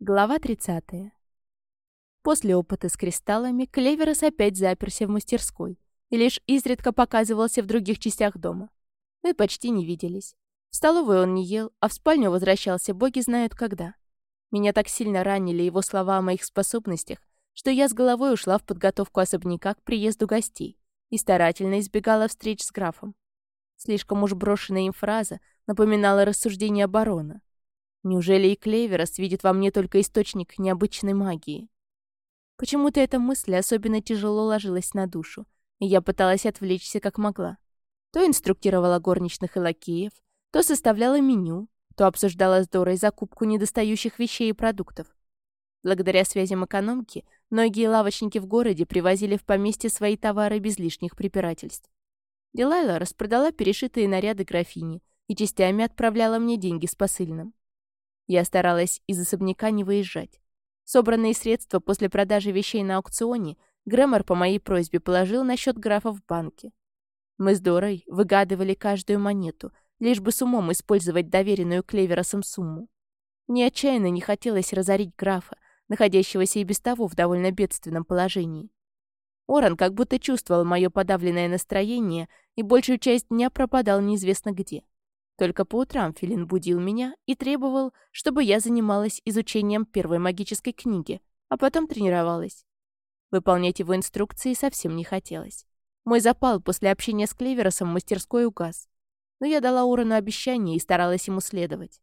Глава 30. После опыта с кристаллами Клеверос опять заперся в мастерской и лишь изредка показывался в других частях дома. Мы почти не виделись. В столовой он не ел, а в спальню возвращался боги знают когда. Меня так сильно ранили его слова о моих способностях, что я с головой ушла в подготовку особняка к приезду гостей и старательно избегала встреч с графом. Слишком уж брошенная им фраза напоминала рассуждение барона. Неужели и Клеверос видит во мне только источник необычной магии? Почему-то эта мысль особенно тяжело ложилась на душу, и я пыталась отвлечься как могла. То инструктировала горничных и лакеев, то составляла меню, то обсуждала с Дорой закупку недостающих вещей и продуктов. Благодаря связям экономки, многие лавочники в городе привозили в поместье свои товары без лишних препирательств. Дилайла распродала перешитые наряды графини и частями отправляла мне деньги с посыльным. Я старалась из особняка не выезжать. Собранные средства после продажи вещей на аукционе Грэмор по моей просьбе положил на счет графа в банке. Мы с Дорой выгадывали каждую монету, лишь бы с умом использовать доверенную Клеверосом сумму. Мне отчаянно не хотелось разорить графа, находящегося и без того в довольно бедственном положении. Оран как будто чувствовал мое подавленное настроение и большую часть дня пропадал неизвестно где. Только по утрам Филин будил меня и требовал, чтобы я занималась изучением первой магической книги, а потом тренировалась. Выполнять его инструкции совсем не хотелось. Мой запал после общения с Клеверосом в мастерской угас. Но я дала Урану обещание и старалась ему следовать.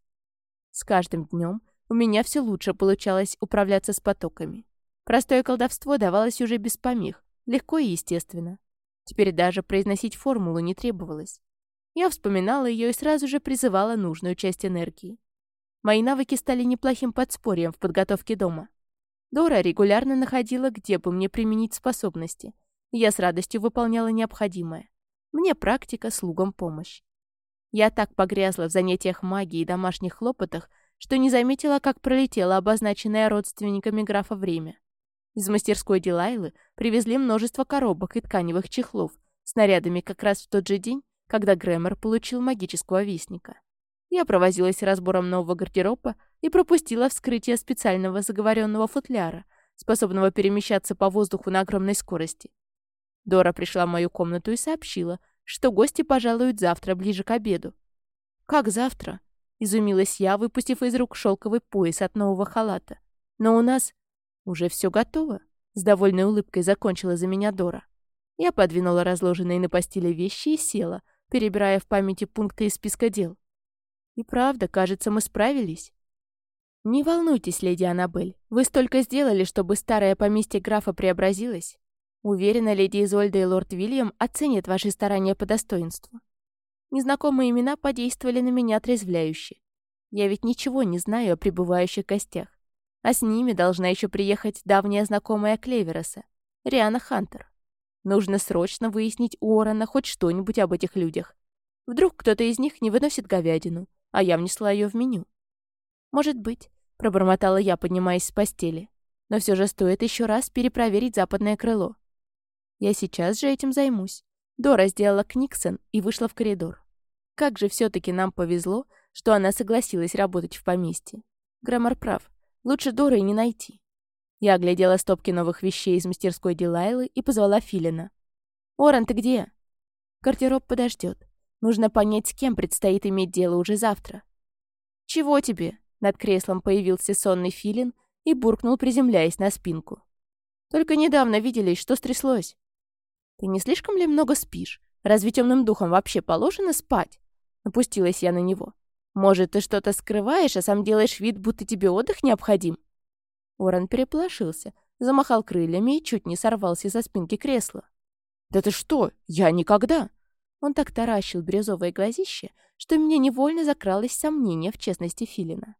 С каждым днем у меня все лучше получалось управляться с потоками. Простое колдовство давалось уже без помех, легко и естественно. Теперь даже произносить формулу не требовалось. Я вспоминала ее и сразу же призывала нужную часть энергии. Мои навыки стали неплохим подспорьем в подготовке дома. Дора регулярно находила, где бы мне применить способности. Я с радостью выполняла необходимое. Мне практика, слугам помощь. Я так погрязла в занятиях магии и домашних хлопотах, что не заметила, как пролетело обозначенное родственниками графа время. Из мастерской Дилайлы привезли множество коробок и тканевых чехлов, снарядами как раз в тот же день, когда Грэмор получил магического вестника. Я провозилась разбором нового гардероба и пропустила вскрытие специального заговоренного футляра, способного перемещаться по воздуху на огромной скорости. Дора пришла в мою комнату и сообщила, что гости пожалуют завтра ближе к обеду. «Как завтра?» — изумилась я, выпустив из рук шелковый пояс от нового халата. «Но у нас уже все готово», — с довольной улыбкой закончила за меня Дора. Я подвинула разложенные на постели вещи и села, перебирая в памяти пункты из списка дел. И правда, кажется, мы справились. Не волнуйтесь, леди Аннабель. Вы столько сделали, чтобы старое поместье графа преобразилось. Уверена, леди Изольда и лорд Вильям оценят ваши старания по достоинству. Незнакомые имена подействовали на меня отрезвляюще. Я ведь ничего не знаю о пребывающих гостях. А с ними должна еще приехать давняя знакомая Клевероса, Риана Хантер. Нужно срочно выяснить у Орана хоть что-нибудь об этих людях. Вдруг кто-то из них не выносит говядину, а я внесла ее в меню. «Может быть», — пробормотала я, поднимаясь с постели. «Но все же стоит еще раз перепроверить западное крыло. Я сейчас же этим займусь». Дора сделала Книксон и вышла в коридор. Как же все таки нам повезло, что она согласилась работать в поместье. Граммар прав. Лучше Доры не найти. Я оглядела стопки новых вещей из мастерской Дилайлы и позвала Филина. «Оран, ты где?» «Гардероб подождет. Нужно понять, с кем предстоит иметь дело уже завтра». «Чего тебе?» Над креслом появился сонный Филин и буркнул, приземляясь на спинку. «Только недавно виделись, что стряслось?» «Ты не слишком ли много спишь? Разве темным духом вообще положено спать?» Напустилась я на него. «Может, ты что-то скрываешь, а сам делаешь вид, будто тебе отдых необходим?» Оран переплошился, замахал крыльями и чуть не сорвался со спинки кресла. «Да ты что? Я никогда!» Он так таращил бирюзовое глазище, что мне невольно закралось сомнение в честности Филина.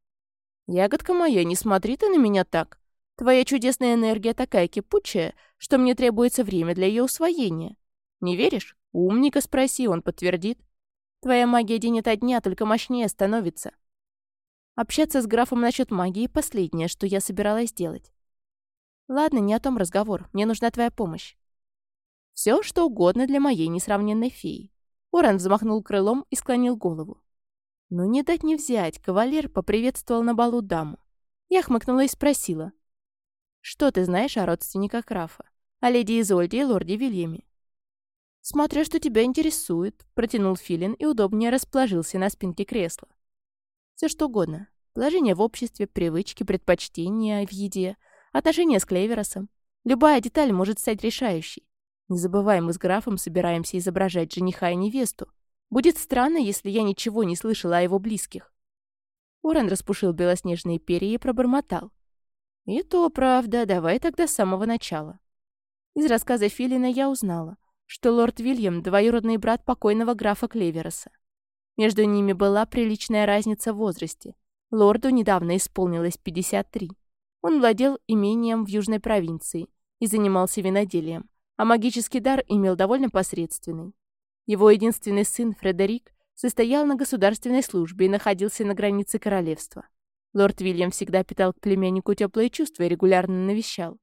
«Ягодка моя, не смотри ты на меня так. Твоя чудесная энергия такая кипучая, что мне требуется время для ее усвоения. Не веришь? Умника спроси, он подтвердит. Твоя магия день ото дня только мощнее становится. Общаться с графом насчет магии — последнее, что я собиралась делать. Ладно, не о том разговор. Мне нужна твоя помощь. Все, что угодно для моей несравненной феи. Орен взмахнул крылом и склонил голову. Ну, не дать не взять, кавалер поприветствовал на балу даму. Я хмыкнула и спросила. «Что ты знаешь о родственниках графа? О леди Изольде и лорде Вильяме?» «Смотря что тебя интересует», — протянул Филин и удобнее расположился на спинке кресла. «Все что угодно. Положение в обществе, привычки, предпочтения в еде, отношения с Клеверосом. Любая деталь может стать решающей. Не забывай, мы с графом собираемся изображать жениха и невесту. Будет странно, если я ничего не слышала о его близких. Уоррен распушил белоснежные перья и пробормотал. «И то правда, давай тогда с самого начала». Из рассказа Филина я узнала, что лорд Вильям — двоюродный брат покойного графа Клевероса. Между ними была приличная разница в возрасте. Лорду недавно исполнилось 53. Он владел имением в южной провинции и занимался виноделием, а магический дар имел довольно посредственный. Его единственный сын, Фредерик, состоял на государственной службе и находился на границе королевства. Лорд Вильям всегда питал к племяннику теплые чувства и регулярно навещал.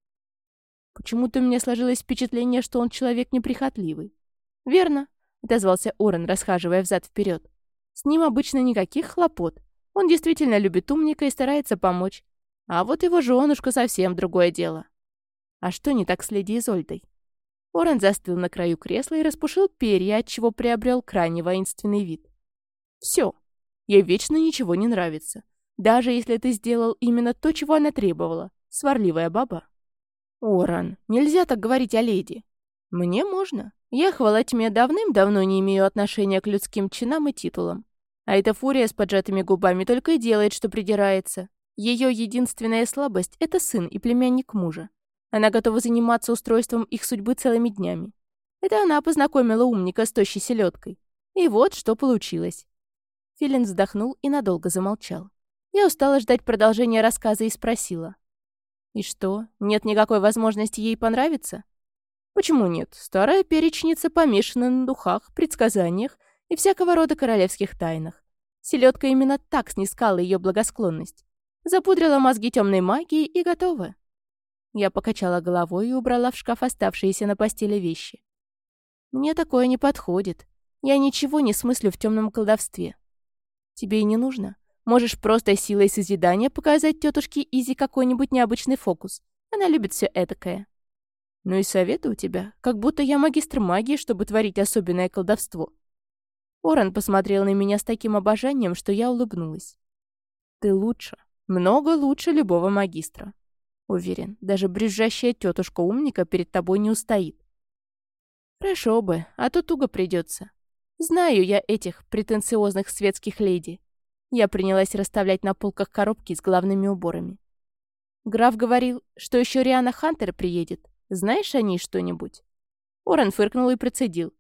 Почему-то у меня сложилось впечатление, что он человек неприхотливый. «Верно», — отозвался Орен, расхаживая взад-вперед. «С ним обычно никаких хлопот. Он действительно любит умника и старается помочь. А вот его женушка совсем другое дело. А что не так с леди Изольдой? Орен застыл на краю кресла и распушил перья, отчего приобрел крайне воинственный вид. Все. Ей вечно ничего не нравится. Даже если ты сделал именно то, чего она требовала. Сварливая баба. Оран, нельзя так говорить о леди. Мне можно. Я, хвала тьме, давным-давно не имею отношения к людским чинам и титулам. А эта фурия с поджатыми губами только и делает, что придирается. Ее единственная слабость — это сын и племянник мужа. Она готова заниматься устройством их судьбы целыми днями. Это она познакомила умника с тощей селедкой. И вот что получилось. Филин вздохнул и надолго замолчал. Я устала ждать продолжения рассказа и спросила. «И что, нет никакой возможности ей понравиться?» «Почему нет? Старая перечница помешана на духах, предсказаниях и всякого рода королевских тайнах. Селедка именно так снискала ее благосклонность. Запудрила мозги темной магией и готова. Я покачала головой и убрала в шкаф оставшиеся на постели вещи. Мне такое не подходит. Я ничего не смыслю в темном колдовстве. Тебе и не нужно. Можешь просто силой созидания показать тетушке Изи какой-нибудь необычный фокус. Она любит все этакое. Ну и советы у тебя, как будто я магистр магии, чтобы творить особенное колдовство. Оран посмотрел на меня с таким обожанием, что я улыбнулась. Ты лучше, много лучше любого магистра. Уверен, даже брюзжащая тетушка умника перед тобой не устоит. Хорошо бы, а то туго придется. Знаю я этих претенциозных светских леди. Я принялась расставлять на полках коробки с главными уборами. Граф говорил, что еще Риана Хантер приедет. Знаешь о ней что-нибудь? Орен фыркнул и процедил.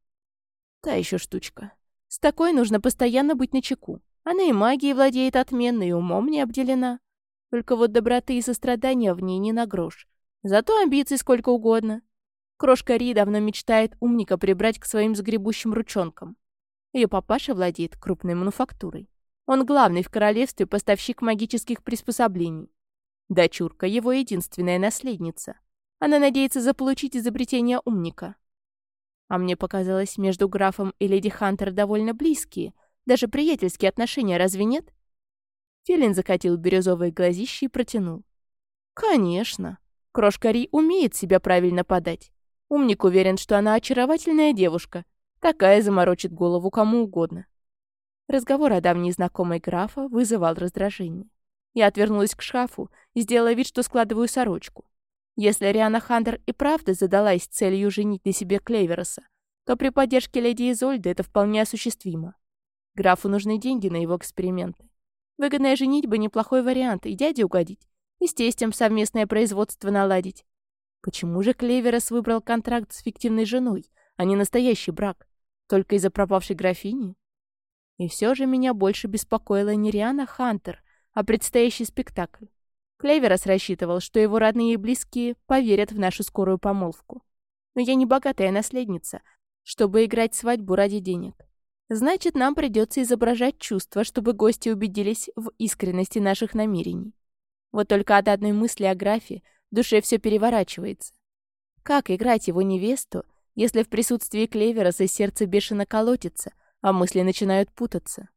Та еще штучка. С такой нужно постоянно быть начеку. Она и магией владеет отменно, и умом не обделена. Только вот доброты и сострадания в ней не на грош. Зато амбиций сколько угодно. Крошка Ри давно мечтает умника прибрать к своим загребущим ручонкам. Ее папаша владеет крупной мануфактурой. Он главный в королевстве поставщик магических приспособлений. Дочурка — его единственная наследница. Она надеется заполучить изобретение умника. А мне показалось, между графом и леди Хантер довольно близкие, даже приятельские отношения, разве нет? Филин закатил бирюзовые глазища и протянул. «Конечно. Крошка Ри умеет себя правильно подать. Умник уверен, что она очаровательная девушка. Такая заморочит голову кому угодно». Разговор о давней знакомой графа вызывал раздражение. Я отвернулась к шкафу и сделала вид, что складываю сорочку. Если Риана Хандер и правда задалась целью женить на себе Клейвероса, то при поддержке леди Изольды это вполне осуществимо. Графу нужны деньги на его эксперименты. Выгодная женитьба — неплохой вариант, и дяде угодить, и с тестем совместное производство наладить. Почему же Клеверос выбрал контракт с фиктивной женой, а не настоящий брак? Только из-за пропавшей графини? И все же меня больше беспокоила не Риана Хантер, а предстоящий спектакль. Клеверос рассчитывал, что его родные и близкие поверят в нашу скорую помолвку. Но я не богатая наследница, чтобы играть свадьбу ради денег. Значит, нам придется изображать чувства, чтобы гости убедились в искренности наших намерений. Вот только от одной мысли о графе в душе все переворачивается. Как играть его невесту, если в присутствии Клевера за сердце бешено колотится, а мысли начинают путаться?